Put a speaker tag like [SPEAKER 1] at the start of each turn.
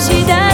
[SPEAKER 1] した